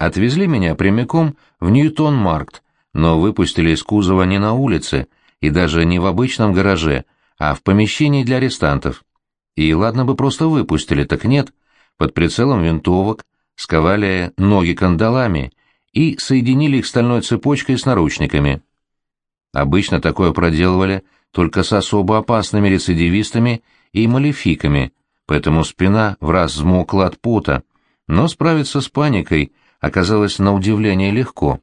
Отвезли меня прямиком в Ньютон-Маркт, но выпустили из кузова не на улице и даже не в обычном гараже, а в помещении для арестантов. И ладно бы просто выпустили, так нет. Под прицелом винтовок сковали ноги кандалами и соединили их стальной цепочкой с наручниками. Обычно такое проделывали только с особо опасными рецидивистами и малефиками, поэтому спина в раз взмокла от пота, но справиться с паникой оказалось на удивление легко.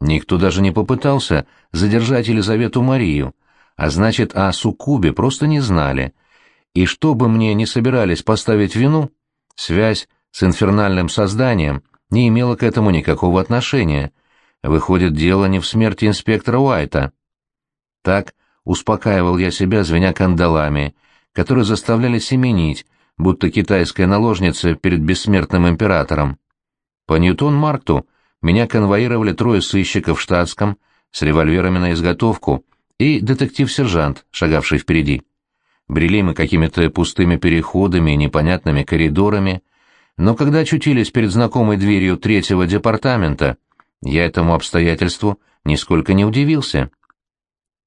Никто даже не попытался задержать Елизавету Марию, а значит, о суккубе просто не знали. И что бы мне не собирались поставить вину, связь с инфернальным созданием не имела к этому никакого отношения. Выходит, дело не в смерти инспектора Уайта. Так успокаивал я себя, звеня кандалами, которые заставляли семенить, будто китайская наложница перед бессмертным императором. По Ньютон-Маркту меня конвоировали трое сыщиков в штатском с револьверами на изготовку и детектив-сержант, шагавший впереди. Брели мы какими-то пустыми переходами и непонятными коридорами, но когда очутились перед знакомой дверью третьего департамента, я этому обстоятельству нисколько не удивился.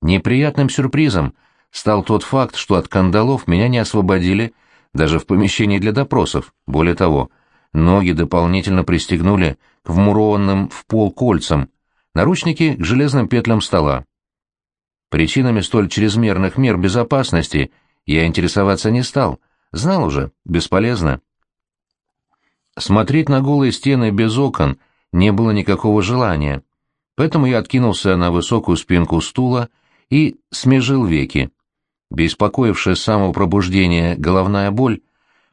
Неприятным сюрпризом стал тот факт, что от кандалов меня не освободили даже в помещении для допросов. Более того, ноги дополнительно пристегнули к вмурованным в пол кольцам, наручники к железным петлям стола. Причинами столь чрезмерных мер безопасности я интересоваться не стал, знал уже, бесполезно. Смотреть на голые стены без окон не было никакого желания, поэтому я откинулся на высокую спинку стула и смежил веки. Беспокоившая с самого пробуждения головная боль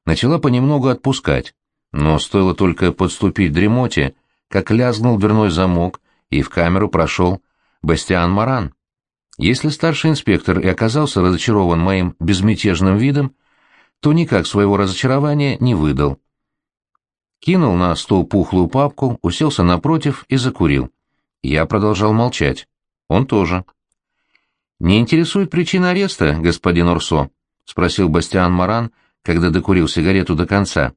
начала понемногу отпускать, но стоило только подступить дремоте, как лязгнул дверной замок, и в камеру прошел Бастиан Маран. Если старший инспектор и оказался разочарован моим безмятежным видом, то никак своего разочарования не выдал кинул на стол пухлую папку, уселся напротив и закурил. Я продолжал молчать. Он тоже. «Не интересует причина ареста, господин Урсо?» — спросил Бастиан Маран, когда докурил сигарету до конца.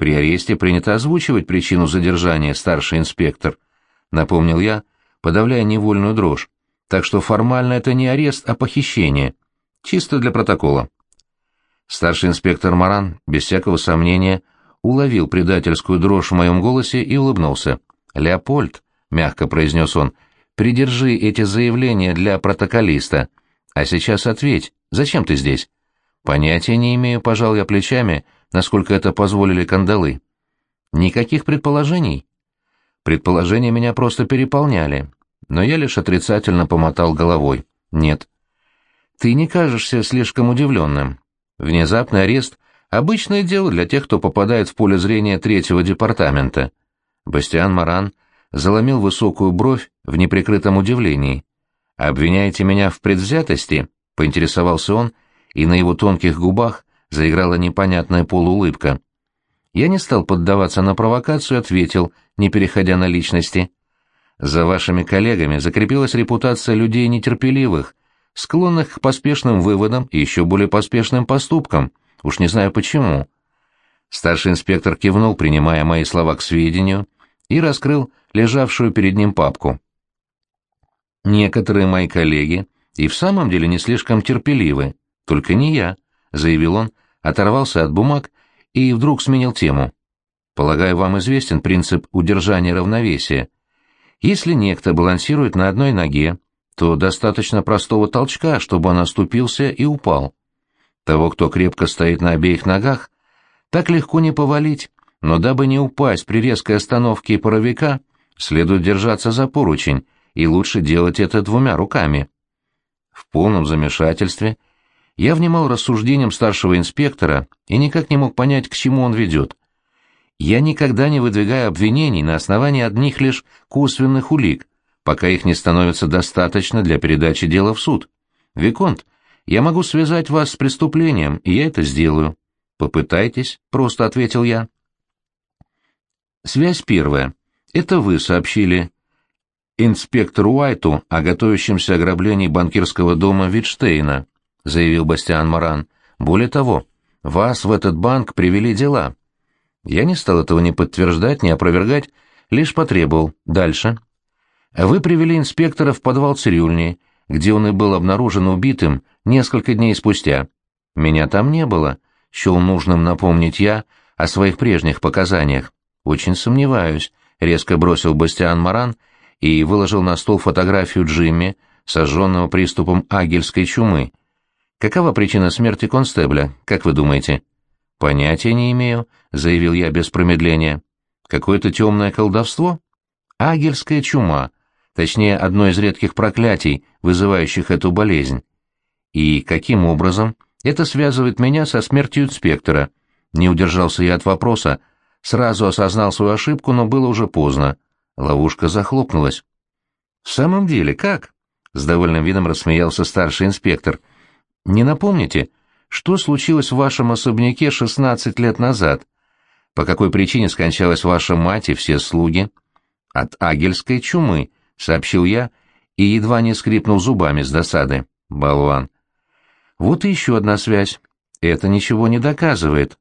«При аресте принято озвучивать причину задержания, старший инспектор», — напомнил я, подавляя невольную дрожь. «Так что формально это не арест, а похищение. Чисто для протокола». Старший инспектор Маран, без всякого сомнения, уловил предательскую дрожь в моем голосе и улыбнулся. «Леопольд», — мягко произнес он, — «придержи эти заявления для протоколиста. А сейчас ответь, зачем ты здесь?» «Понятия не имею», — пожал я плечами, насколько это позволили кандалы. «Никаких предположений?» Предположения меня просто переполняли, но я лишь отрицательно помотал головой. «Нет». «Ты не кажешься слишком удивленным. Внезапный арест Обычное дело для тех, кто попадает в поле зрения третьего департамента. Бастиан Маран заломил высокую бровь в неприкрытом удивлении. «Обвиняете меня в предвзятости?» — поинтересовался он, и на его тонких губах заиграла непонятная полуулыбка. Я не стал поддаваться на провокацию ответил, не переходя на личности. «За вашими коллегами закрепилась репутация людей нетерпеливых, склонных к поспешным выводам и еще более поспешным поступкам. Уж не знаю почему. Старший инспектор кивнул, принимая мои слова к сведению, и раскрыл лежавшую перед ним папку. «Некоторые мои коллеги и в самом деле не слишком терпеливы, только не я», — заявил он, оторвался от бумаг и вдруг сменил тему. «Полагаю, вам известен принцип удержания равновесия. Если некто балансирует на одной ноге, то достаточно простого толчка, чтобы он оступился и упал. Того, кто крепко стоит на обеих ногах, так легко не повалить, но дабы не упасть при резкой остановке паровика, следует держаться за поручень, и лучше делать это двумя руками. В полном замешательстве я внимал рассуждениям старшего инспектора и никак не мог понять, к чему он ведет. Я никогда не выдвигаю обвинений на основании одних лишь косвенных улик, пока их не становится достаточно для передачи дела в суд. Виконт, я могу связать вас с преступлением, и я это сделаю. Попытайтесь, просто ответил я. Связь первая. Это вы сообщили инспектору Уайту о готовящемся ограблении банкирского дома Витштейна, заявил Бастиан Маран. Более того, вас в этот банк привели дела. Я не стал этого ни подтверждать, ни опровергать, лишь потребовал «дальше». Вы привели инспектора в подвал цирюльни, где он и был обнаружен убитым несколько дней спустя. Меня там не было, счел нужным напомнить я о своих прежних показаниях. Очень сомневаюсь, резко бросил Бастиан Маран и выложил на стол фотографию Джимми, сожженного приступом агельской чумы. Какова причина смерти констебля, как вы думаете? Понятия не имею, заявил я без промедления. Какое-то темное колдовство? Агельская чума, точнее, одно из редких проклятий, вызывающих эту болезнь. И каким образом это связывает меня со смертью инспектора? Не удержался я от вопроса, сразу осознал свою ошибку, но было уже поздно. Ловушка захлопнулась. «В самом деле, как?» — с довольным видом рассмеялся старший инспектор. «Не напомните, что случилось в вашем особняке 16 лет назад? По какой причине скончалась ваша мать и все слуги?» «От агельской чумы», — сообщил я, и едва не скрипнул зубами с досады. Болван. «Вот и еще одна связь. Это ничего не доказывает».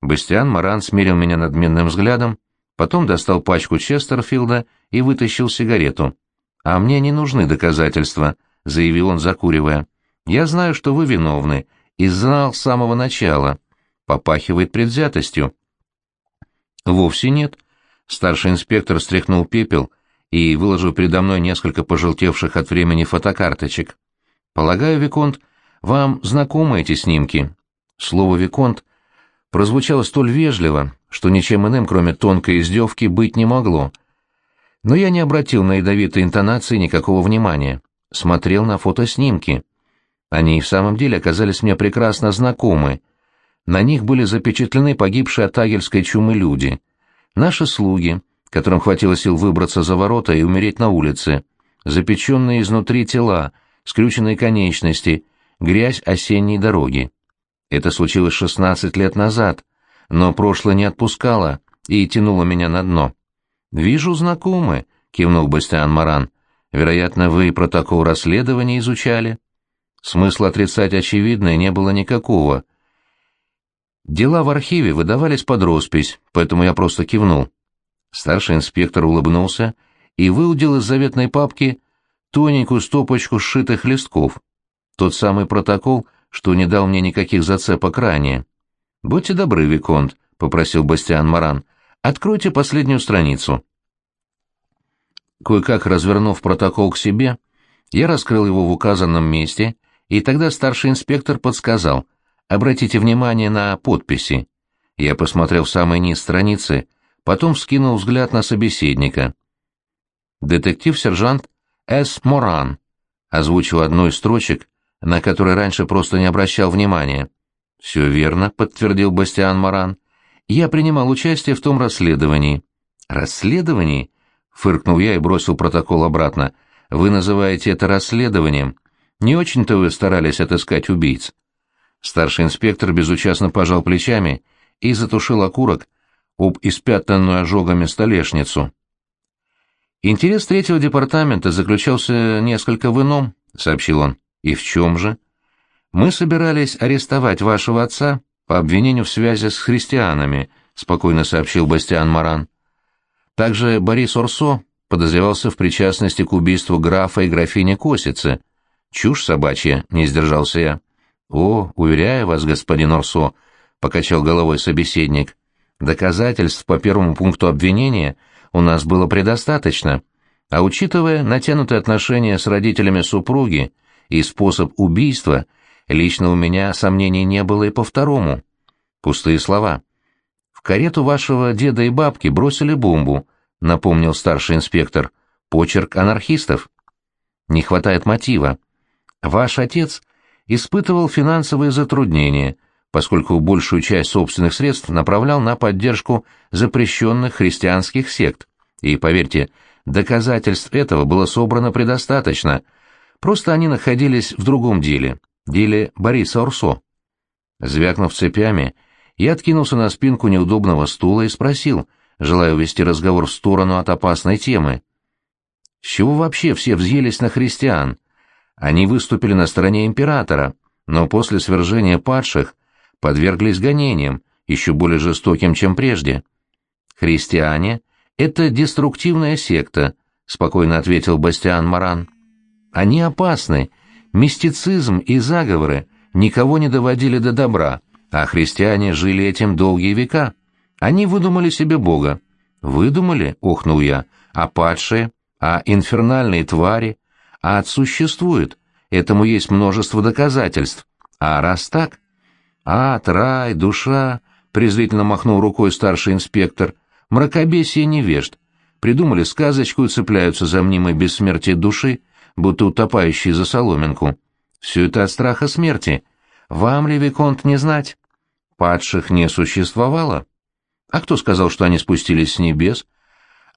Бастиан Маран смирил меня надменным взглядом, потом достал пачку Честерфилда и вытащил сигарету. «А мне не нужны доказательства», — заявил он, закуривая. «Я знаю, что вы виновны, и знал с самого начала. Попахивает предвзятостью». «Вовсе нет». Старший инспектор стряхнул пепел и выложил передо мной несколько пожелтевших от времени фотокарточек. «Полагаю, Виконт, вам знакомы эти снимки?» Слово «Виконт» прозвучало столь вежливо, что ничем иным, кроме тонкой издевки, быть не могло. Но я не обратил на ядовитые интонации никакого внимания. Смотрел на фотоснимки. Они и в самом деле оказались мне прекрасно знакомы. На них были запечатлены погибшие от агельской чумы люди. Наши слуги, которым хватило сил выбраться за ворота и умереть на улице, запеченные изнутри тела, скрюченные конечности, грязь осенней дороги. Это случилось 16 лет назад, но прошлое не отпускало и тянуло меня на дно. «Вижу, знакомы», — кивнул Бастиан Маран. «Вероятно, вы протокол расследования изучали?» Смысла отрицать очевидное не было никакого. Дела в архиве выдавались под роспись, поэтому я просто кивнул. Старший инспектор улыбнулся и выудил из заветной папки тоненькую стопочку сшитых листков. Тот самый протокол, что не дал мне никаких зацепок ранее. «Будьте добры, Виконт», — попросил Бастиан Маран, — «откройте последнюю страницу». Кое-как развернув протокол к себе, я раскрыл его в указанном месте, и тогда старший инспектор подсказал, «Обратите внимание на подписи». Я посмотрел в самый низ страницы, потом вскинул взгляд на собеседника. «Детектив-сержант С. Моран», — озвучил одну из строчек, на который раньше просто не обращал внимания. «Все верно», — подтвердил Бастиан Маран. «Я принимал участие в том расследовании». «Расследовании?» — фыркнул я и бросил протокол обратно. «Вы называете это расследованием? Не очень-то вы старались отыскать убийц». Старший инспектор безучастно пожал плечами и затушил окурок об испятнанную ожогами столешницу. «Интерес третьего департамента заключался несколько в ином», — сообщил он. «И в чем же?» «Мы собирались арестовать вашего отца по обвинению в связи с христианами», — спокойно сообщил Бастиан Маран. Также Борис Орсо подозревался в причастности к убийству графа и графини Косицы. «Чушь собачья», — не сдержался я. «О, уверяю вас, господин Орсо», — покачал головой собеседник, — «доказательств по первому пункту обвинения у нас было предостаточно, а учитывая натянутые отношения с родителями супруги и способ убийства — Лично у меня сомнений не было и по второму. Пустые слова. В карету вашего деда и бабки бросили бомбу, напомнил старший инспектор. Почерк анархистов. Не хватает мотива. Ваш отец испытывал финансовые затруднения, поскольку большую часть собственных средств направлял на поддержку запрещенных христианских сект. И, поверьте, доказательств этого было собрано предостаточно, просто они находились в другом деле, деле Бориса Орсо. Звякнув цепями, я откинулся на спинку неудобного стула и спросил, желая увести разговор в сторону от опасной темы. С чего вообще все взъелись на христиан? Они выступили на стороне императора, но после свержения падших подверглись гонениям, еще более жестоким, чем прежде. Христиане Это деструктивная секта, спокойно ответил Бастиан Маран. Они опасны. Мистицизм и заговоры никого не доводили до добра, а христиане жили этим долгие века. Они выдумали себе Бога. Выдумали, охнул я, а падшие, а инфернальные твари, ад существует, этому есть множество доказательств. А раз так... Ад, рай, душа, презрительно махнул рукой старший инспектор, мракобесие невежд. Придумали сказочку и цепляются за мнимой бессмертие души, будто утопающие за соломинку. Все это от страха смерти. Вам ли, Виконт, не знать? Падших не существовало. А кто сказал, что они спустились с небес?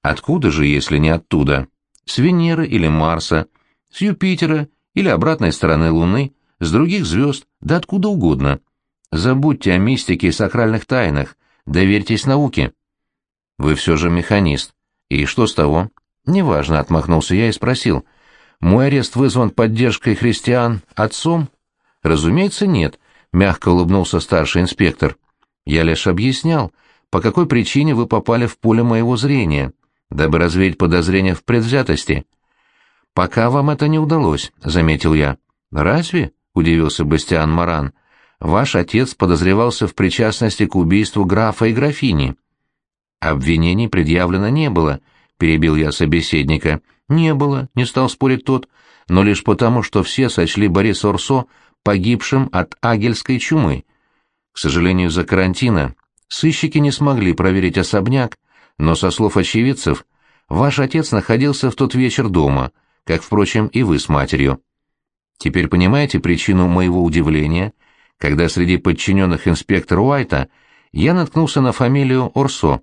Откуда же, если не оттуда? С Венеры или Марса, с Юпитера или обратной стороны Луны, с других звезд, да откуда угодно. Забудьте о мистике и сакральных тайнах, доверьтесь науке. Вы все же механист. И что с того? Неважно, отмахнулся я и спросил. Мой арест вызван поддержкой христиан отцом? Разумеется, нет, мягко улыбнулся старший инспектор. Я лишь объяснял, по какой причине вы попали в поле моего зрения, дабы развеять подозрения в предвзятости. Пока вам это не удалось, заметил я. Разве? удивился Бастиан Маран. Ваш отец подозревался в причастности к убийству графа и графини. Обвинений предъявлено не было, перебил я собеседника. Не было, не стал спорить тот, но лишь потому, что все сочли Бориса Орсо погибшим от агельской чумы. К сожалению, за карантина сыщики не смогли проверить особняк, но, со слов очевидцев, ваш отец находился в тот вечер дома, как, впрочем, и вы с матерью. Теперь понимаете причину моего удивления, когда среди подчиненных инспектора Уайта я наткнулся на фамилию Орсо.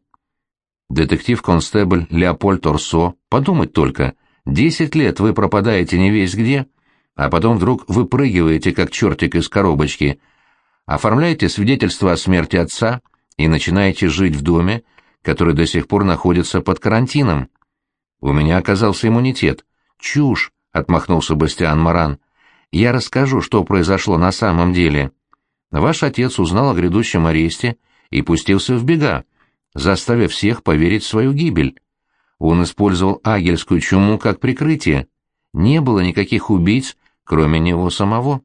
Детектив-констебль Леопольд Орсо, подумать только, десять лет вы пропадаете не весь где, а потом вдруг выпрыгиваете, как чертик из коробочки, оформляете свидетельство о смерти отца и начинаете жить в доме, который до сих пор находится под карантином. У меня оказался иммунитет. Чушь, — отмахнулся Бастиан Маран. Я расскажу, что произошло на самом деле. Ваш отец узнал о грядущем аресте и пустился в бега заставив всех поверить в свою гибель. Он использовал агельскую чуму как прикрытие. Не было никаких убийц, кроме него самого.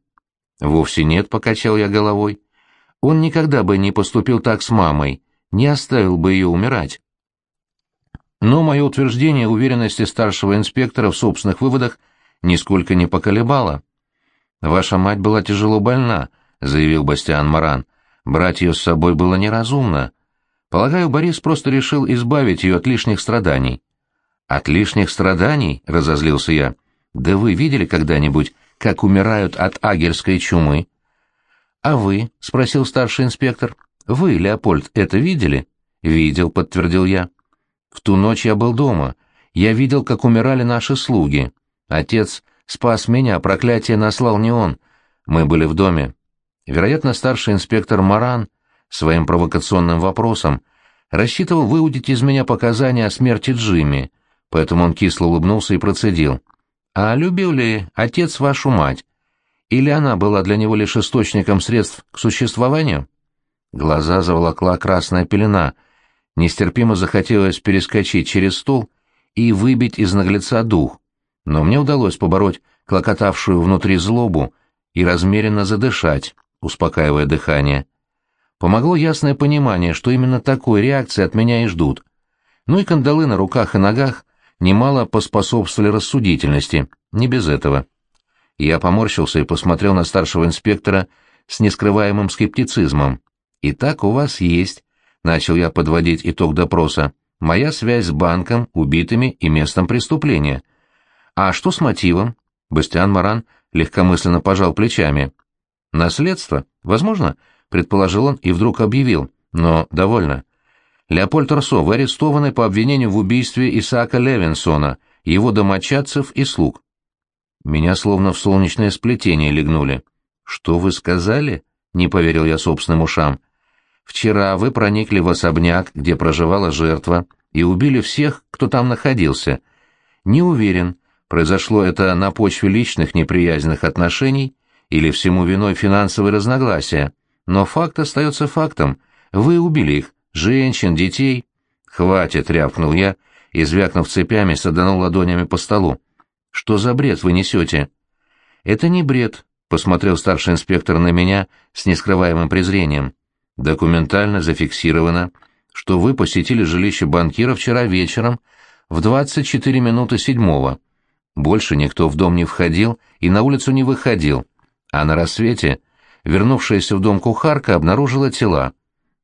Вовсе нет, покачал я головой. Он никогда бы не поступил так с мамой, не оставил бы ее умирать. Но мое утверждение уверенности старшего инспектора в собственных выводах нисколько не поколебало. «Ваша мать была тяжело больна», — заявил Бастиан Маран. «Брать ее с собой было неразумно. Полагаю, Борис просто решил избавить ее от лишних страданий. От лишних страданий? разозлился я. Да вы видели когда-нибудь, как умирают от агерской чумы? А вы? спросил старший инспектор. Вы, Леопольд, это видели? Видел, подтвердил я. В ту ночь я был дома. Я видел, как умирали наши слуги. Отец спас меня, проклятие наслал не он. Мы были в доме. Вероятно, старший инспектор Маран своим провокационным вопросом рассчитывал выудить из меня показания о смерти Джимми, поэтому он кисло улыбнулся и процедил. «А любил ли отец вашу мать? Или она была для него лишь источником средств к существованию?» Глаза заволокла красная пелена. Нестерпимо захотелось перескочить через стол и выбить из наглеца дух. Но мне удалось побороть клокотавшую внутри злобу и размеренно задышать, успокаивая дыхание. Помогло ясное понимание, что именно такой реакции от меня и ждут. Ну и кандалы на руках и ногах немало поспособствовали рассудительности, не без этого. Я поморщился и посмотрел на старшего инспектора с нескрываемым скептицизмом. «Итак, у вас есть», — начал я подводить итог допроса, — «моя связь с банком, убитыми и местом преступления». «А что с мотивом?» Бастиан Маран легкомысленно пожал плечами. «Наследство? Возможно?» — предположил он и вдруг объявил. «Но довольно. Леопольд Росо, вы арестованы по обвинению в убийстве Исаака Левинсона, его домочадцев и слуг». Меня словно в солнечное сплетение легнули. «Что вы сказали?» — не поверил я собственным ушам. «Вчера вы проникли в особняк, где проживала жертва, и убили всех, кто там находился. Не уверен, произошло это на почве личных неприязненных отношений или всему виной финансовые разногласия. Но факт остается фактом. Вы убили их, женщин, детей. «Хватит!» — рявкнул я и, звякнув цепями, саданул ладонями по столу. «Что за бред вы несете?» «Это не бред», — посмотрел старший инспектор на меня с нескрываемым презрением. «Документально зафиксировано, что вы посетили жилище банкира вчера вечером в 24 минуты седьмого. Больше никто в дом не входил и на улицу не выходил, а на рассвете вернувшаяся в дом кухарка обнаружила тела.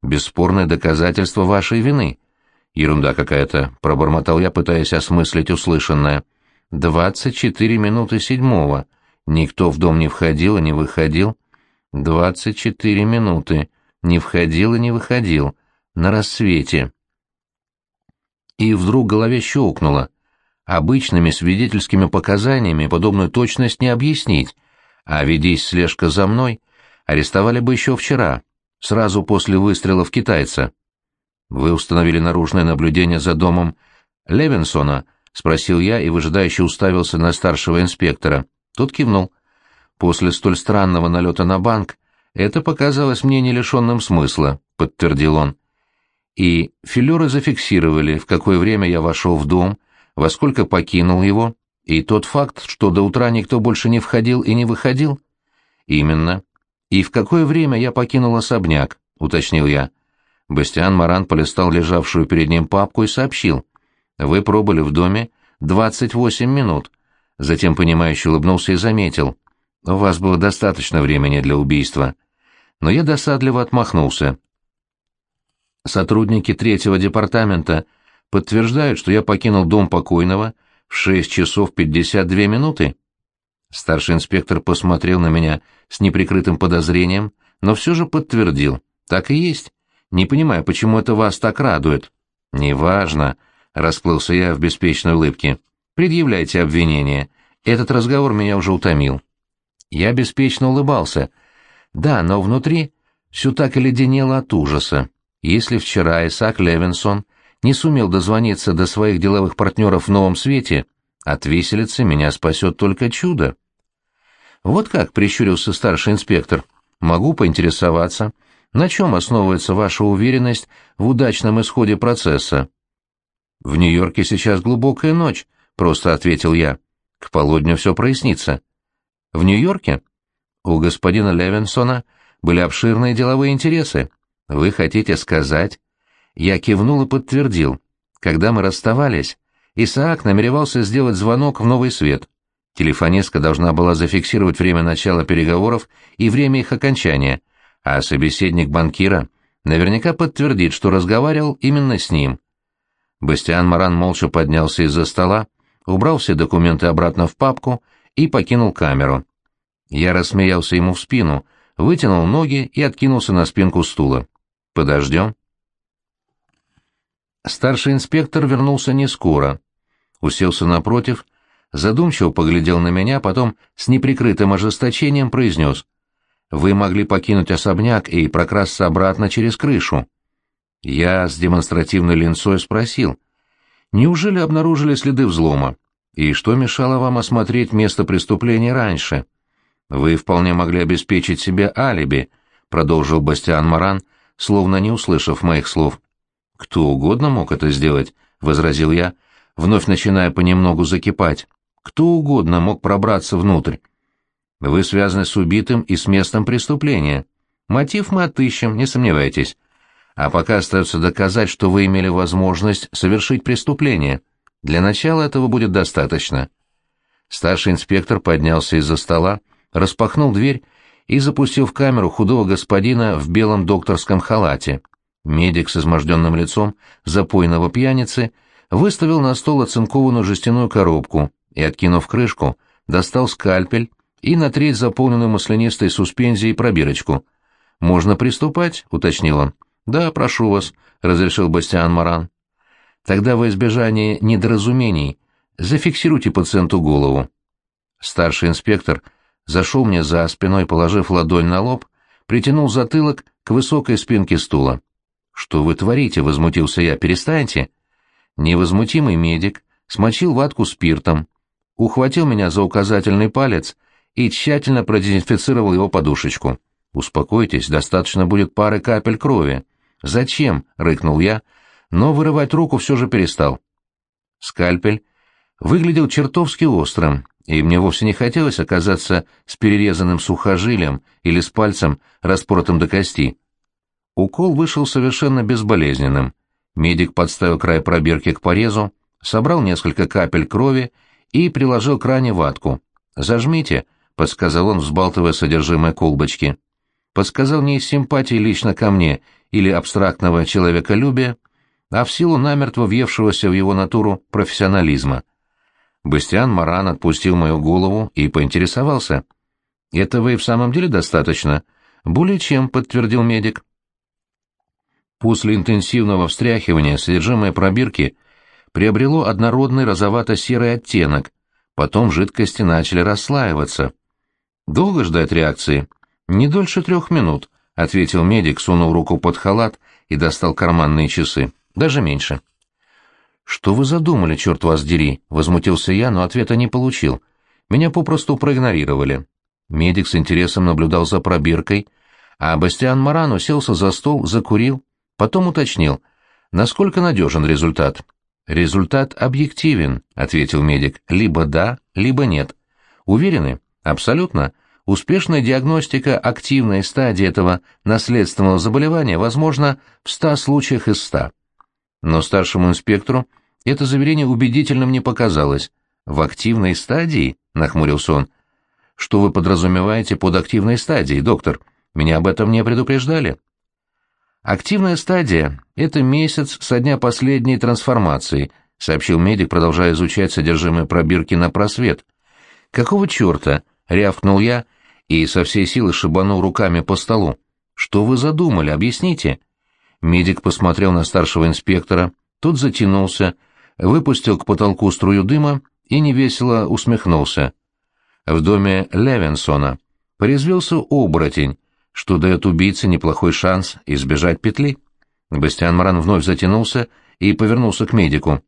Бесспорное доказательство вашей вины. Ерунда какая-то, пробормотал я, пытаясь осмыслить услышанное. Двадцать четыре минуты седьмого. Никто в дом не входил и не выходил. Двадцать четыре минуты. Не входил и не выходил. На рассвете. И вдруг голове щелкнуло. Обычными свидетельскими показаниями подобную точность не объяснить, а ведись слежка за мной, арестовали бы еще вчера, сразу после выстрела в китайца. Вы установили наружное наблюдение за домом Левинсона — спросил я и выжидающе уставился на старшего инспектора. Тот кивнул. После столь странного налета на банк это показалось мне не лишенным смысла, — подтвердил он. И филеры зафиксировали, в какое время я вошел в дом, во сколько покинул его, и тот факт, что до утра никто больше не входил и не выходил. Именно. И в какое время я покинул особняк, — уточнил я. Бастиан Маран полистал лежавшую перед ним папку и сообщил. Вы пробыли в доме 28 минут. Затем понимающе улыбнулся и заметил. У вас было достаточно времени для убийства. Но я досадливо отмахнулся. Сотрудники третьего департамента подтверждают, что я покинул дом покойного в 6 часов 52 минуты. Старший инспектор посмотрел на меня с неприкрытым подозрением, но все же подтвердил. Так и есть. Не понимаю, почему это вас так радует. Неважно, — расплылся я в беспечной улыбке. «Предъявляйте обвинение. Этот разговор меня уже утомил». Я беспечно улыбался. Да, но внутри все так и леденело от ужаса. Если вчера Исаак Левинсон не сумел дозвониться до своих деловых партнеров в новом свете, от виселицы меня спасет только чудо. Вот как, — прищурился старший инспектор, — могу поинтересоваться, на чем основывается ваша уверенность в удачном исходе процесса? «В Нью-Йорке сейчас глубокая ночь», — просто ответил я. «К полудню все прояснится». «В Нью-Йорке?» «У господина Левинсона были обширные деловые интересы. Вы хотите сказать?» Я кивнул и подтвердил. Когда мы расставались, Исаак намеревался сделать звонок в новый свет. Телефонистка должна была зафиксировать время начала переговоров и время их окончания, а собеседник банкира наверняка подтвердит, что разговаривал именно с ним. Бастиан Маран молча поднялся из-за стола, убрал все документы обратно в папку и покинул камеру. Я рассмеялся ему в спину, вытянул ноги и откинулся на спинку стула. «Подождем». Старший инспектор вернулся не скоро. Уселся напротив, задумчиво поглядел на меня, потом с неприкрытым ожесточением произнес. «Вы могли покинуть особняк и прокрасться обратно через крышу. Я с демонстративной линцой спросил, «Неужели обнаружили следы взлома? И что мешало вам осмотреть место преступления раньше?» «Вы вполне могли обеспечить себе алиби», — продолжил Бастиан Маран, словно не услышав моих слов. «Кто угодно мог это сделать», — возразил я, вновь начиная понемногу закипать. «Кто угодно мог пробраться внутрь. Вы связаны с убитым и с местом преступления. Мотив мы отыщем, не сомневайтесь а пока остается доказать, что вы имели возможность совершить преступление. Для начала этого будет достаточно. Старший инспектор поднялся из-за стола, распахнул дверь и запустил в камеру худого господина в белом докторском халате. Медик с изможденным лицом запойного пьяницы выставил на стол оцинкованную жестяную коробку и, откинув крышку, достал скальпель и на треть заполненную маслянистой суспензией пробирочку. «Можно приступать?» — уточнил он. «Да, прошу вас», — разрешил Бастиан Маран. «Тогда во избежание недоразумений зафиксируйте пациенту голову». Старший инспектор зашел мне за спиной, положив ладонь на лоб, притянул затылок к высокой спинке стула. «Что вы творите?» — возмутился я. «Перестаньте». Невозмутимый медик смочил ватку спиртом, ухватил меня за указательный палец и тщательно продезинфицировал его подушечку. «Успокойтесь, достаточно будет пары капель крови». «Зачем?» — рыкнул я, но вырывать руку все же перестал. Скальпель выглядел чертовски острым, и мне вовсе не хотелось оказаться с перерезанным сухожилием или с пальцем, распоротым до кости. Укол вышел совершенно безболезненным. Медик подставил край пробирки к порезу, собрал несколько капель крови и приложил к ране ватку. «Зажмите», — подсказал он, взбалтывая содержимое колбочки. Подсказал не из симпатии лично ко мне или абстрактного человеколюбия, а в силу намертво въевшегося в его натуру профессионализма. Бастиан Маран отпустил мою голову и поинтересовался. «Этого и в самом деле достаточно?» «Более чем», — подтвердил медик. После интенсивного встряхивания содержимое пробирки приобрело однородный розовато-серый оттенок, потом жидкости начали расслаиваться. «Долго ждать реакции?» «Не дольше трех минут», — ответил медик, сунул руку под халат и достал карманные часы. «Даже меньше». «Что вы задумали, черт вас дери?» — возмутился я, но ответа не получил. Меня попросту проигнорировали. Медик с интересом наблюдал за пробиркой, а Бастиан Маран уселся за стол, закурил, потом уточнил, насколько надежен результат. «Результат объективен», — ответил медик. «Либо да, либо нет». «Уверены?» «Абсолютно. Успешная диагностика активной стадии этого наследственного заболевания возможна в 100 случаях из 100. Но старшему инспектору это заверение убедительным не показалось. «В активной стадии?» — нахмурился он. «Что вы подразумеваете под активной стадией, доктор? Меня об этом не предупреждали». «Активная стадия — это месяц со дня последней трансформации», — сообщил медик, продолжая изучать содержимое пробирки на просвет. «Какого черта?» — рявкнул я и со всей силы шибанул руками по столу. «Что вы задумали? Объясните». Медик посмотрел на старшего инспектора, тот затянулся, выпустил к потолку струю дыма и невесело усмехнулся. В доме Левинсона порезвился оборотень, что дает убийце неплохой шанс избежать петли. Бастиан Маран вновь затянулся и повернулся к медику.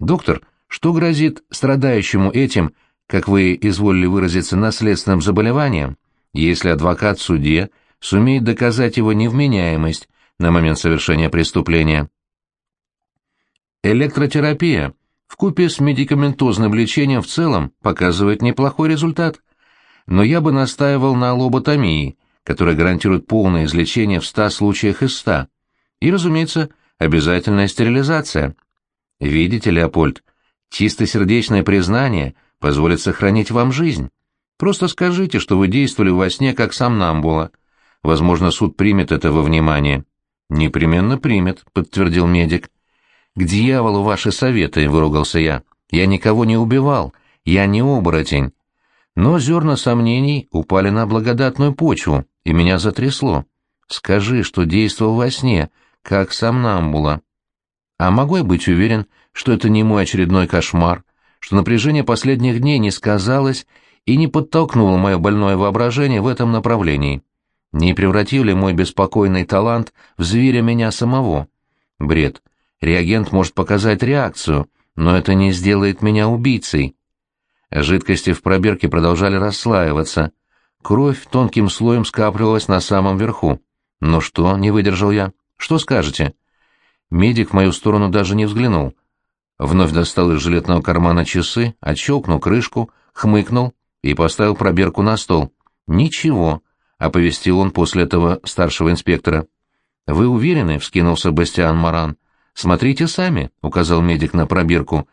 «Доктор, что грозит страдающему этим, как вы изволили выразиться, наследственным заболеванием, если адвокат в суде сумеет доказать его невменяемость на момент совершения преступления. Электротерапия вкупе с медикаментозным лечением в целом показывает неплохой результат, но я бы настаивал на лоботомии, которая гарантирует полное излечение в 100 случаях из 100, и, разумеется, обязательная стерилизация. Видите, Леопольд, чистосердечное признание позволит сохранить вам жизнь. Просто скажите, что вы действовали во сне как сомнамбула. Возможно, суд примет это во внимание. «Непременно примет», — подтвердил медик. «К дьяволу ваши советы», — выругался я. «Я никого не убивал, я не оборотень». Но зерна сомнений упали на благодатную почву, и меня затрясло. «Скажи, что действовал во сне, как сомнамбула». А могу я быть уверен, что это не мой очередной кошмар, что напряжение последних дней не сказалось и не подтолкнуло мое больное воображение в этом направлении? Не превратил ли мой беспокойный талант в зверя меня самого? Бред. Реагент может показать реакцию, но это не сделает меня убийцей. Жидкости в пробирке продолжали расслаиваться. Кровь тонким слоем скапливалась на самом верху. «Ну что?» — не выдержал я. «Что скажете?» Медик в мою сторону даже не взглянул. Вновь достал из жилетного кармана часы, отщелкнул крышку, хмыкнул и поставил пробирку на стол. «Ничего», — оповестил он после этого старшего инспектора. «Вы уверены?» — вскинулся Бастиан Маран. «Смотрите сами», — указал медик на пробирку.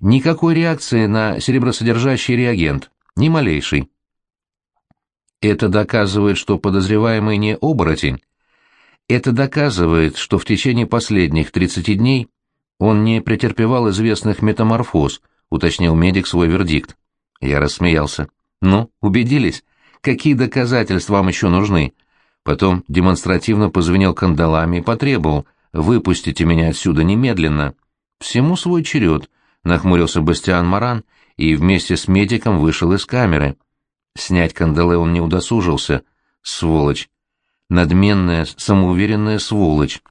«Никакой реакции на серебросодержащий реагент. Ни малейшей». Это доказывает, что подозреваемый не оборотень. Это доказывает, что в течение последних 30 дней он не претерпевал известных метаморфоз, уточнил медик свой вердикт. Я рассмеялся. Ну, убедились? Какие доказательства вам еще нужны? Потом демонстративно позвенел кандалами и потребовал, выпустите меня отсюда немедленно. Всему свой черед, нахмурился Бастиан Маран и вместе с медиком вышел из камеры. Снять кандалы он не удосужился. Сволочь. Надменная, самоуверенная сволочь.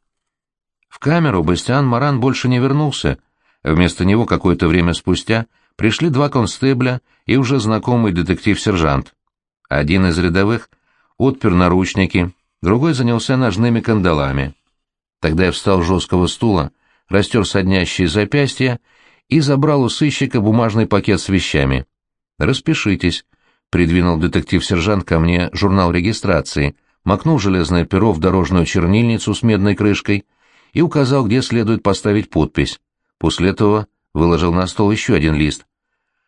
В камеру Бастиан Маран больше не вернулся. Вместо него какое-то время спустя пришли два констебля и уже знакомый детектив-сержант. Один из рядовых отпер наручники, другой занялся ножными кандалами. Тогда я встал с жесткого стула, растер соднящие запястья и забрал у сыщика бумажный пакет с вещами. «Распишитесь», — придвинул детектив-сержант ко мне журнал регистрации, макнул железное перо в дорожную чернильницу с медной крышкой и указал, где следует поставить подпись. После этого выложил на стол еще один лист.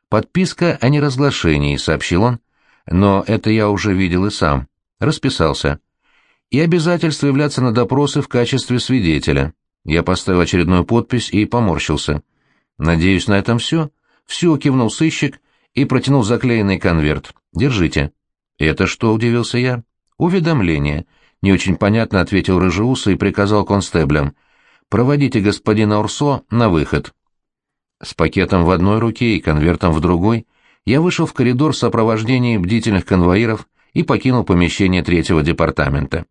«Подписка о неразглашении», — сообщил он, — «но это я уже видел и сам». Расписался. «И обязательство являться на допросы в качестве свидетеля». Я поставил очередную подпись и поморщился. «Надеюсь, на этом все?» «Все», — кивнул сыщик и протянул заклеенный конверт. «Держите». «Это что?» — удивился я. «Уведомление», — не очень понятно ответил Рыжеуса и приказал констеблям. «Проводите господина Урсо на выход». С пакетом в одной руке и конвертом в другой я вышел в коридор в сопровождении бдительных конвоиров и покинул помещение третьего департамента.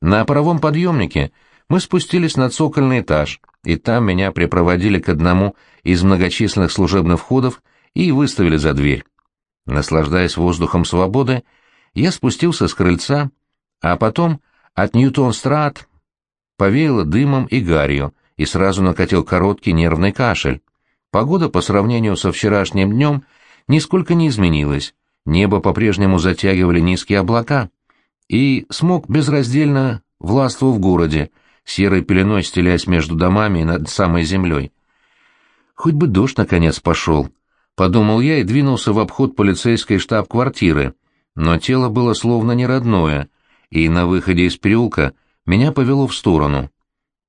На паровом подъемнике мы спустились на цокольный этаж, и там меня припроводили к одному из многочисленных служебных входов и выставили за дверь. Наслаждаясь воздухом свободы, я спустился с крыльца, а потом от Ньютон-Страт повеяло дымом и гарью, и сразу накатил короткий нервный кашель. Погода по сравнению со вчерашним днем нисколько не изменилась, небо по-прежнему затягивали низкие облака, и смог безраздельно властвовал в городе, серой пеленой стелясь между домами и над самой землей. Хоть бы дождь наконец пошел, подумал я и двинулся в обход полицейской штаб-квартиры, но тело было словно неродное, и на выходе из переулка меня повело в сторону.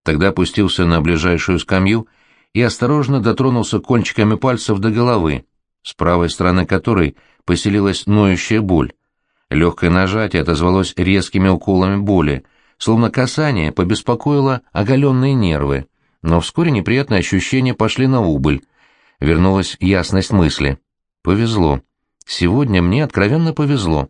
Тогда опустился на ближайшую скамью и осторожно дотронулся кончиками пальцев до головы, с правой стороны которой поселилась ноющая боль. Легкое нажатие отозвалось резкими уколами боли, словно касание побеспокоило оголенные нервы, но вскоре неприятные ощущения пошли на убыль. Вернулась ясность мысли. Повезло. Сегодня мне откровенно повезло.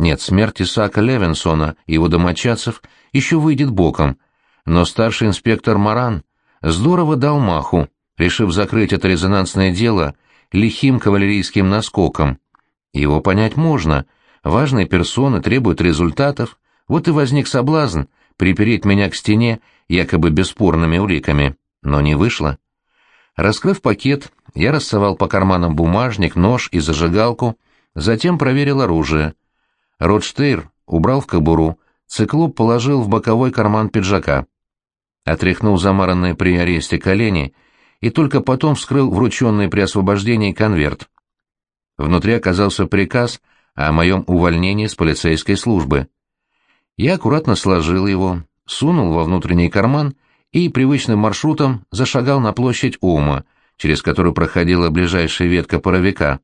Нет, смерть Исаака Левинсона и его домочадцев еще выйдет боком, но старший инспектор Маран здорово дал маху, решив закрыть это резонансное дело лихим кавалерийским наскоком. Его понять можно, важные персоны требуют результатов, вот и возник соблазн припереть меня к стене якобы бесспорными уликами, но не вышло. Раскрыв пакет, я рассовал по карманам бумажник, нож и зажигалку, затем проверил оружие. Ротштейр убрал в кобуру, циклоп положил в боковой карман пиджака. Отряхнул замаранные при аресте колени и только потом вскрыл врученный при освобождении конверт. Внутри оказался приказ о моем увольнении с полицейской службы. Я аккуратно сложил его, сунул во внутренний карман и привычным маршрутом зашагал на площадь Ома, через которую проходила ближайшая ветка паровика.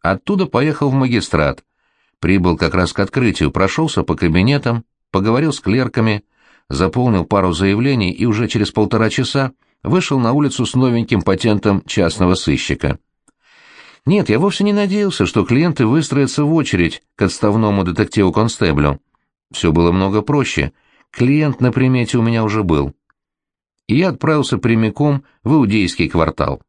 Оттуда поехал в магистрат. Прибыл как раз к открытию, прошелся по кабинетам, поговорил с клерками, заполнил пару заявлений и уже через полтора часа вышел на улицу с новеньким патентом частного сыщика. Нет, я вовсе не надеялся, что клиенты выстроятся в очередь к отставному детективу-констеблю. Все было много проще. Клиент на примете у меня уже был. И я отправился прямиком в Иудейский квартал.